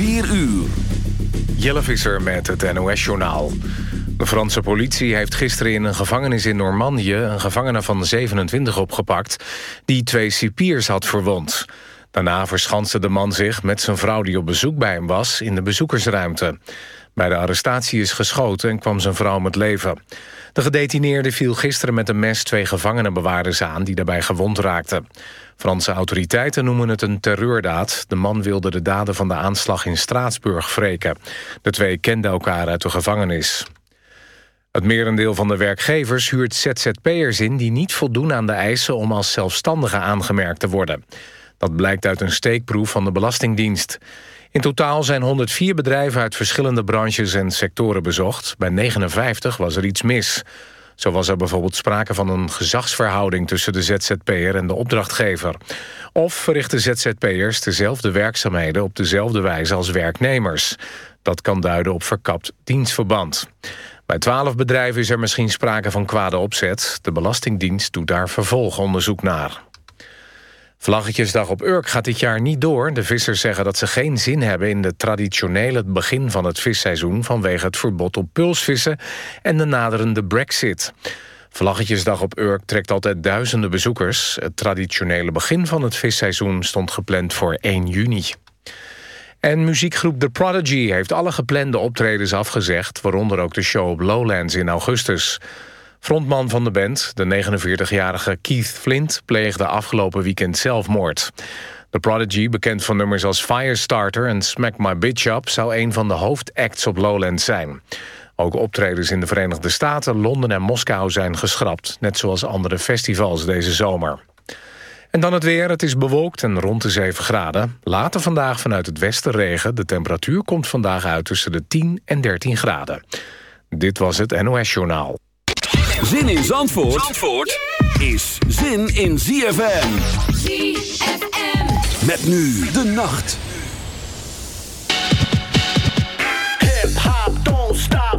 4 uur. Jelle Visser met het NOS-journaal. De Franse politie heeft gisteren in een gevangenis in Normandië... een gevangene van 27 opgepakt... die twee cipiers had verwond. Daarna verschanste de man zich met zijn vrouw die op bezoek bij hem was... in de bezoekersruimte. Bij de arrestatie is geschoten en kwam zijn vrouw om het leven. De gedetineerde viel gisteren met een mes twee gevangenenbewaarders aan... die daarbij gewond raakten. Franse autoriteiten noemen het een terreurdaad. De man wilde de daden van de aanslag in Straatsburg wreken. De twee kenden elkaar uit de gevangenis. Het merendeel van de werkgevers huurt ZZP'ers in... die niet voldoen aan de eisen om als zelfstandige aangemerkt te worden. Dat blijkt uit een steekproef van de Belastingdienst. In totaal zijn 104 bedrijven uit verschillende branches en sectoren bezocht. Bij 59 was er iets mis. Zo was er bijvoorbeeld sprake van een gezagsverhouding... tussen de ZZP'er en de opdrachtgever. Of verrichten ZZP'ers dezelfde werkzaamheden... op dezelfde wijze als werknemers. Dat kan duiden op verkapt dienstverband. Bij twaalf bedrijven is er misschien sprake van kwade opzet. De Belastingdienst doet daar vervolgonderzoek naar. Vlaggetjesdag op Urk gaat dit jaar niet door. De vissers zeggen dat ze geen zin hebben in de traditionele begin van het visseizoen... vanwege het verbod op pulsvissen en de naderende brexit. Vlaggetjesdag op Urk trekt altijd duizenden bezoekers. Het traditionele begin van het visseizoen stond gepland voor 1 juni. En muziekgroep The Prodigy heeft alle geplande optredens afgezegd... waaronder ook de show op Lowlands in augustus. Frontman van de band, de 49-jarige Keith Flint... pleegde afgelopen weekend zelfmoord. The Prodigy, bekend van nummers als Firestarter en Smack My Bitch Up... zou een van de hoofdacts op Lowlands zijn. Ook optredens in de Verenigde Staten, Londen en Moskou zijn geschrapt... net zoals andere festivals deze zomer. En dan het weer. Het is bewolkt en rond de 7 graden. Later vandaag vanuit het westen regen. De temperatuur komt vandaag uit tussen de 10 en 13 graden. Dit was het NOS Journaal. Zin in Zandvoort, Zandvoort is zin in ZFM. ZFM. Met nu de nacht. Hip hop, don't stop.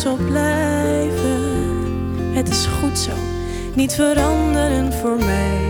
zal blijven. Het is goed zo, niet veranderen voor mij.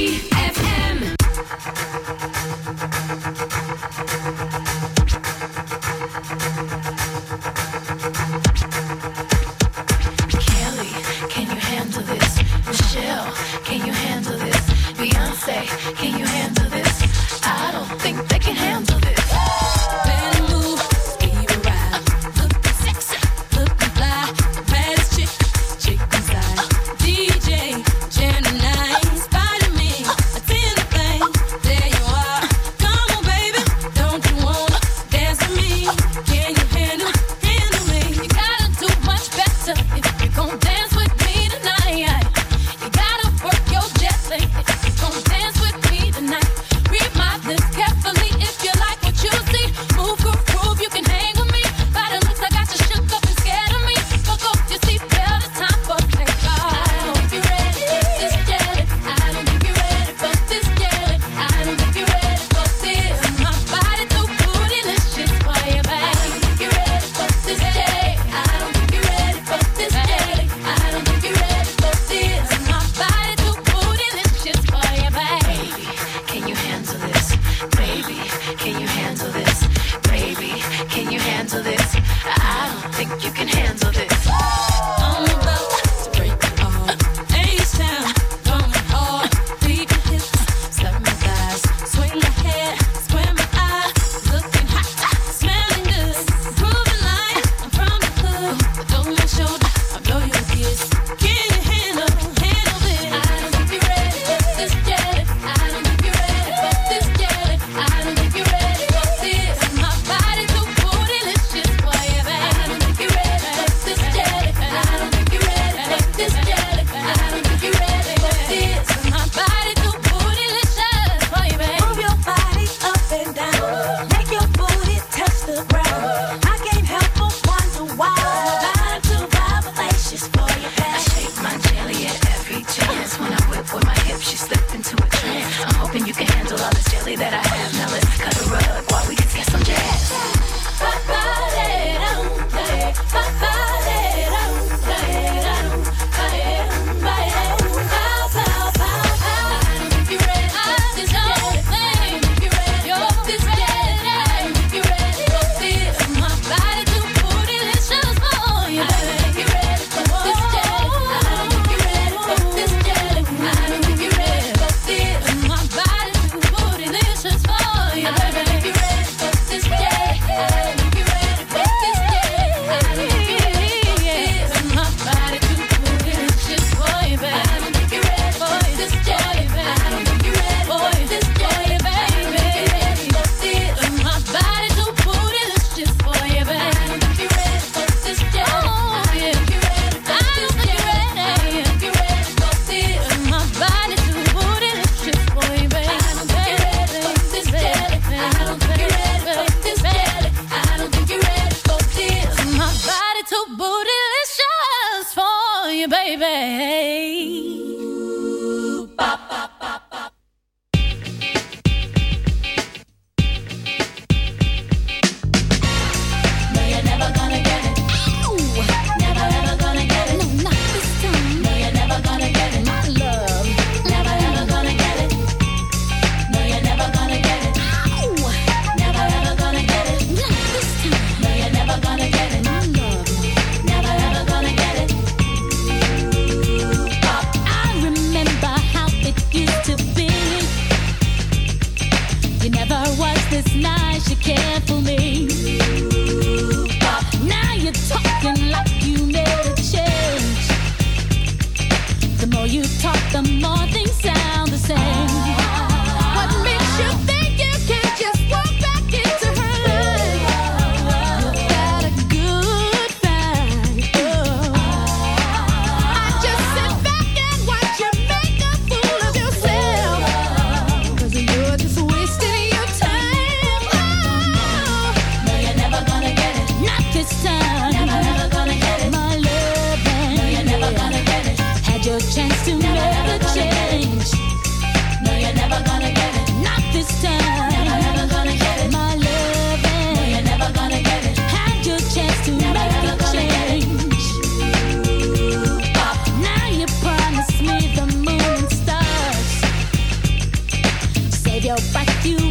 Yo, butt you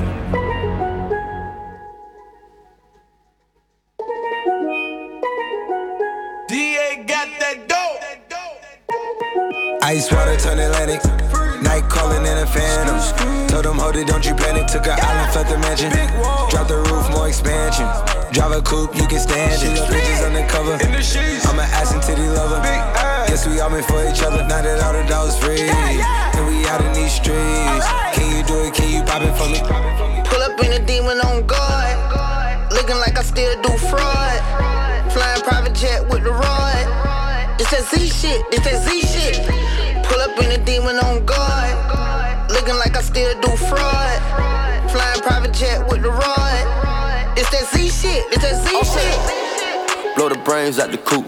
Looking like I still do fraud. Flying private jet with the rod. It's that Z shit. It's that Z shit. Blow the brains out the coop.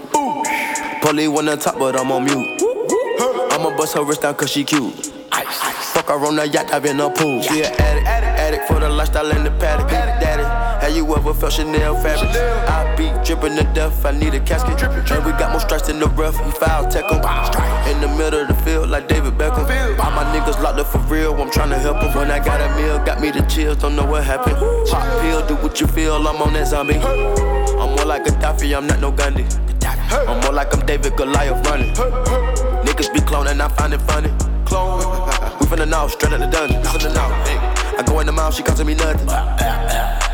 Polly one on top, but I'm on mute. I'ma bust her wrist down cause she cute. Fuck her on the yacht, I've in the pool. She an addict, addict for the lifestyle in the paddock. Have you ever felt Chanel fabric? I be dripping to death, I need a casket. And we got more strikes in the rough, we foul tech 'em. In the middle of the field, like David Beckham. All my niggas locked up for real, I'm tryna help 'em. When I got a meal, got me the chills, don't know what happened. Pop pill, do what you feel, I'm on that zombie. I'm more like Gaddafi, I'm not no Gandhi. I'm more like I'm David Goliath running. Niggas be cloning, I find it funny. Clone. We finna know, straight out the dungeon. From the know. Hey. I go in the mouth, she costing me nothing.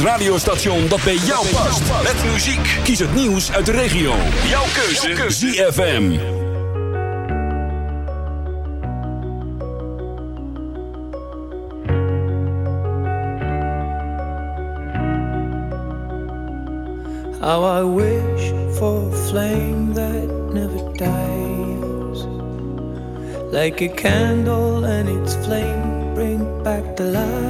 radiostation dat bij jou past. Met muziek. Kies het nieuws uit de regio. Jouw keuze. ZFM. How I wish for a flame that never dies. Like a candle and its flame bring back the light.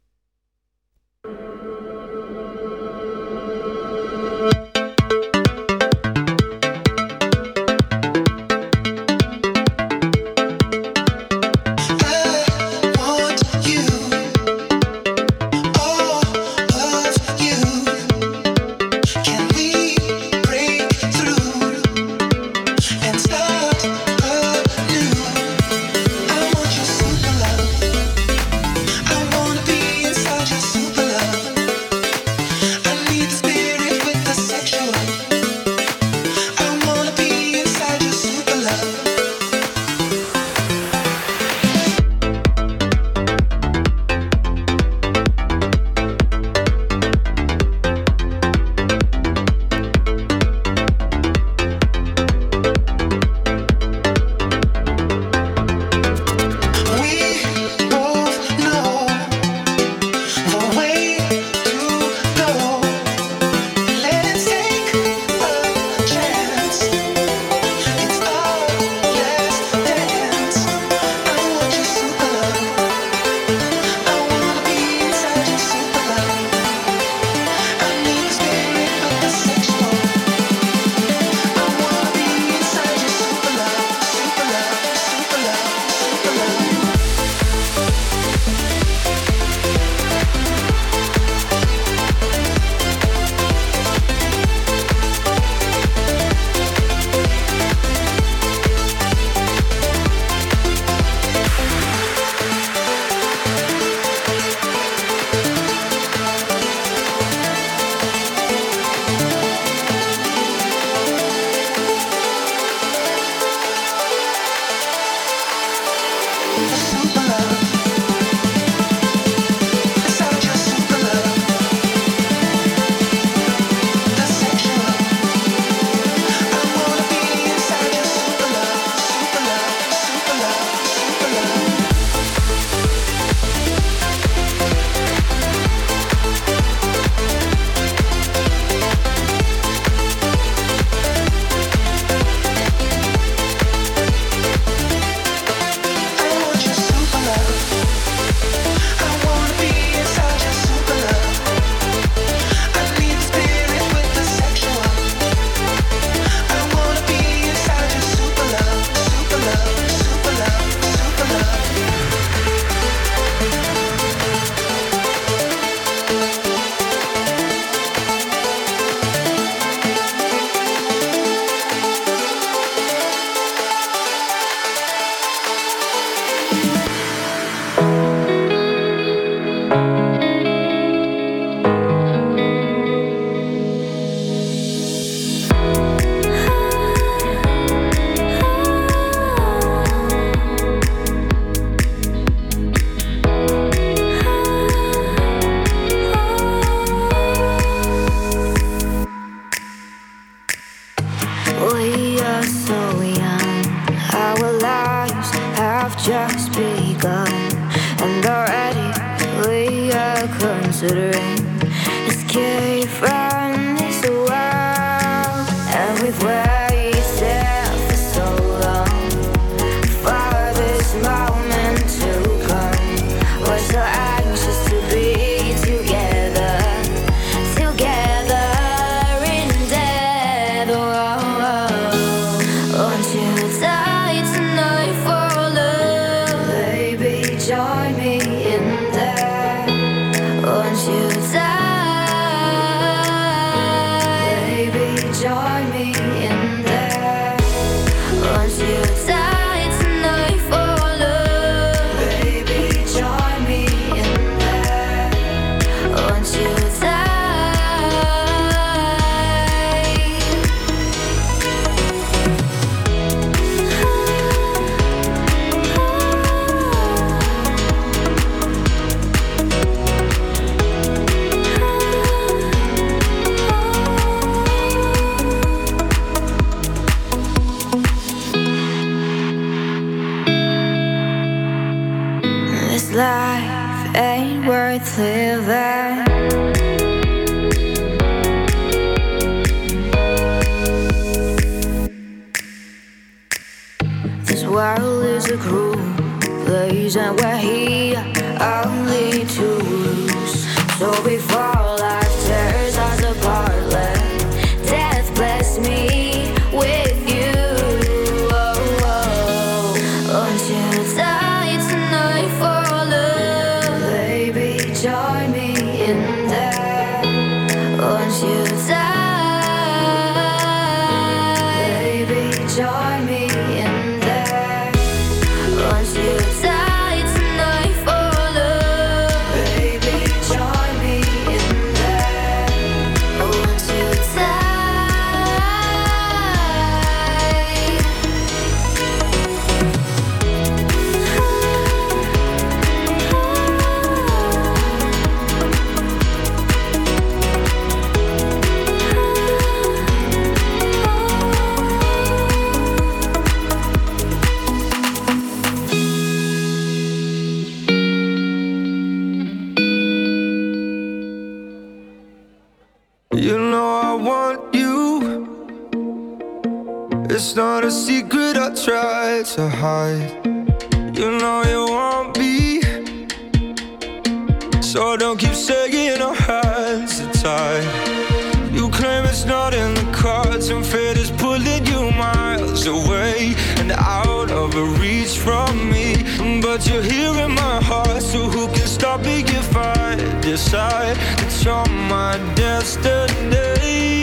world is a cruel place, and we're here only to lose. So before. hide. You know you want me, so don't keep saying our hands are tight. You claim it's not in the cards, and fate is pulling you miles away and out of reach from me. But you're here in my heart, so who can stop me if I decide it's on my destiny?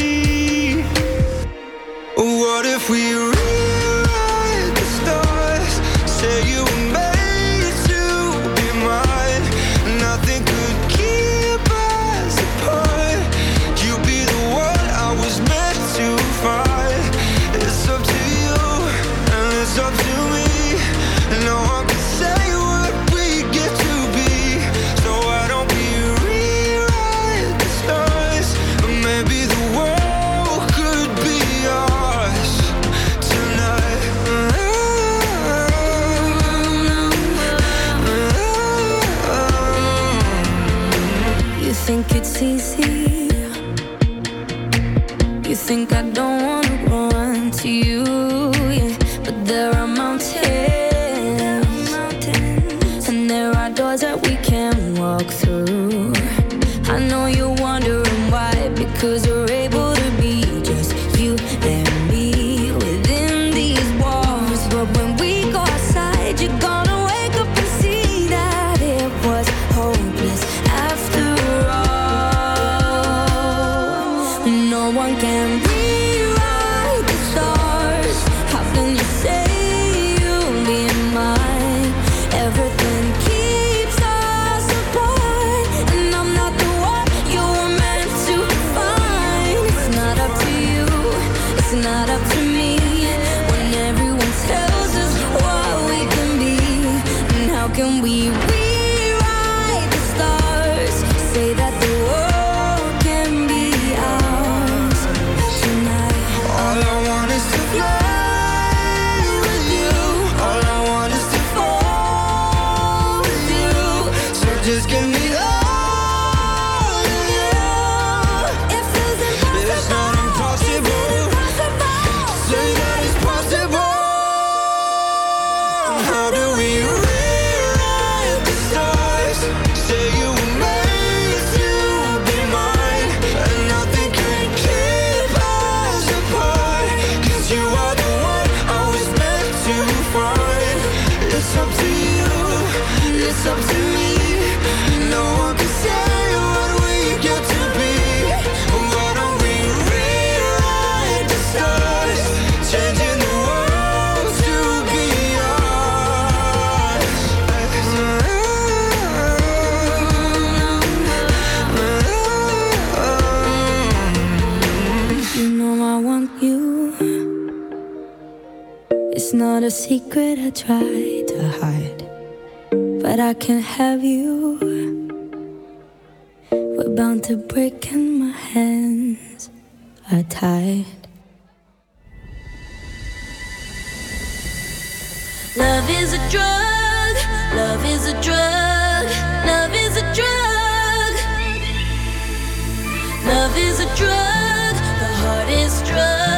not a secret I try to hide, but I can't have you. We're bound to break, and my hands are tied. Love is a drug, love is a drug, love is a drug. Love is a drug, the heart is drug.